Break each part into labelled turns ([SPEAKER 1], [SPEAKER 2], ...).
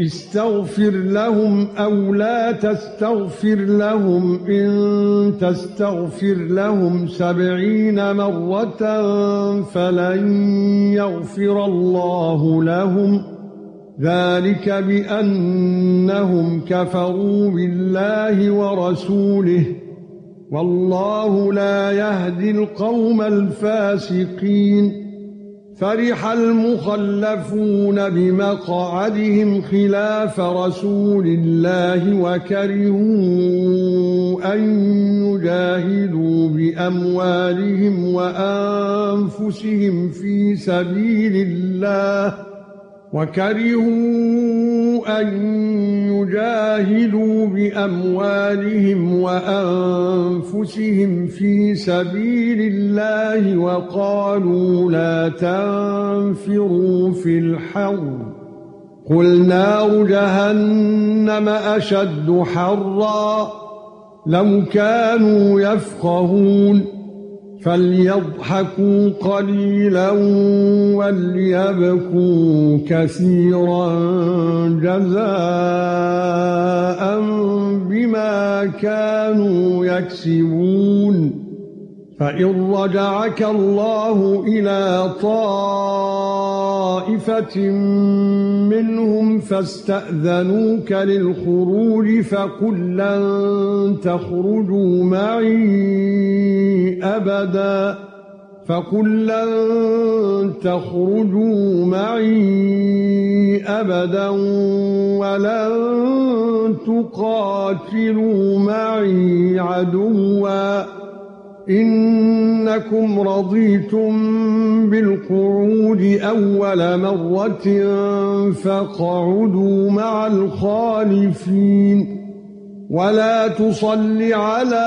[SPEAKER 1] استغفر لهم أو لا تستغفر لهم إن تستغفر لهم سبعين مرة فلن يغفر الله لهم. ذلك بأنهم كفروا بالله ورسوله. والله لا يهدي القوم الفاسقين. فرح المخلفون بمقعدهم خلاف رسول الله وكرهوا أن يجاهدوا بأموالهم وأنفسهم في سبيل الله. وكرهوا أن يجاهدوا بأموالهم وأنفسهم في سبيل الله وقالوا لا تنفروا في الحر قل نار جهنم أشد حرا. لو كانوا يفقهون. فليضحكوا قليلا وليبكوا كثيرا جزاء بما كانوا يكسبون. فَإِن رَّجَعَكَ اللَّهُ إِلَى طَائِفَةٍ مِّنْهُمْ فَاسْتَأْذَنُوكَ لِلْخُرُوجِ فَقُل لَّن تَخْرُجُوا مَعِي. أَبَدًا فَقُل لَّن تَخْرُجُوا مَعِي أَبَدًا وَلَن تُقَاتِلُوا مَعِي عَدُوًّا إنكم رضيتم بالقعود أول مرة فاقعدوا مع الخالفين ولا تصل على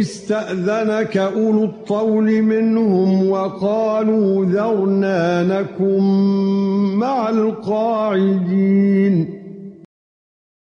[SPEAKER 1] استأذنك أولو الطول منهم وقالوا ذرنا نكن مع القاعدين.